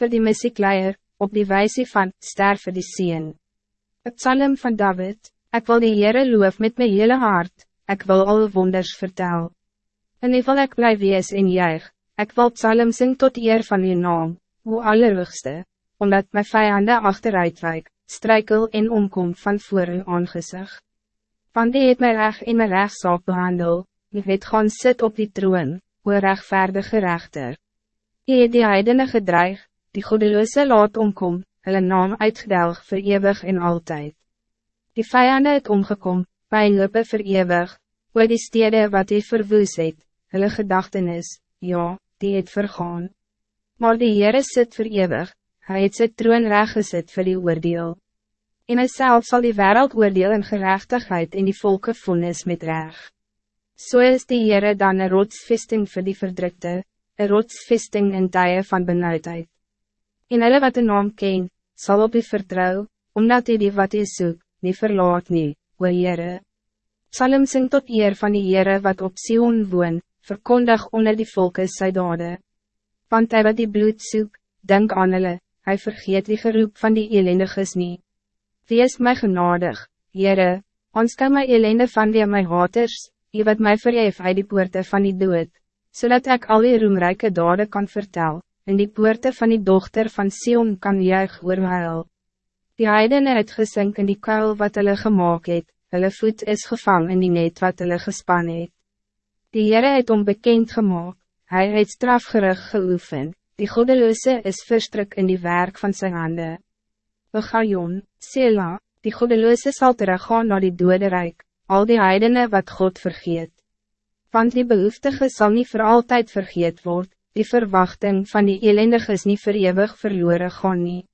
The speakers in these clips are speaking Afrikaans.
voor die muziekleier, op die wijze van, sterf vir die sien. Het psalm van David, ik wil die Heere loof met mijn hele hart, ik wil al wonders vertel. En ik wil ek bly wees en juig, ik wil psalm sing tot eer van uw naam, hoe allerhoogste, omdat mijn vijanden achteruit wijk, strijkel en omkom van voor uw aangezicht. Want die het my reg en my rechtszaak behandel, die het gaan sit op die troon, hoe rechtvaardige rechter. Die het die heidene gedreig, die goedeloze laat omkom, hulle naam uitgedelg voor eeuwig en altijd. Die vijanden het omgekom, pijnlope voor eeuwig, hoe die stede wat die verwoes het, hulle gedachtenis, ja, die het vergaan. Maar die Heere sit voor eeuwig, hij het sy troon recht gesit vir die oordeel. En hy self sal die wereld oordeel in gerechtigheid en die volke vonnis met. Zo so is die Heere dan een rotsvesting voor die verdrukte, een rotsvesting in tye van benauwdheid. En hulle wat de naam ken, zal op u vertrouw, omdat hy die wat hy soek, nie verlaat nie, o Heere. Psalm sing tot eer van die Heere wat op Sion woon, verkondig onder die volke sy dade. Want hy wat die bloed soek, denk aan hulle, hy vergeet die geroep van die elendiges nie. Wees my genadig, Heere, ons kan my elende van die my haters, die wat mij verhef uit die poorte van die dood, zodat ik al die roemrijke dade kan vertel, en die poorte van die dochter van Sion kan juig oorhuil. Die heidene het gesink in die kuil wat hulle gemaakt het, hulle voet is gevang in die net wat hulle gespan het. Die Heere het om bekend gemaakt, hy het strafgerig geoefen, die godeloose is verstrik in die werk van zijn handen. Begajon, Sela, die godeloose sal teruggaan naar die dode rijk, al die heidene wat God vergeet. Want die behoeftige zal niet voor altijd vergeet worden, die verwachting van die elendige is niet verewig verloren gaan nie.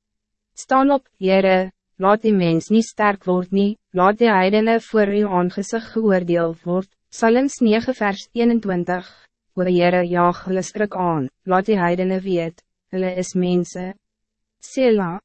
Staan op, Jere, laat die mens niet sterk word nie, laat die heidene voor uw aangezicht geoordeel word, Psalms 9 vers 21, oor Jere jaag hulle skrik aan, laat die heidene weet, hulle is mense. Sela,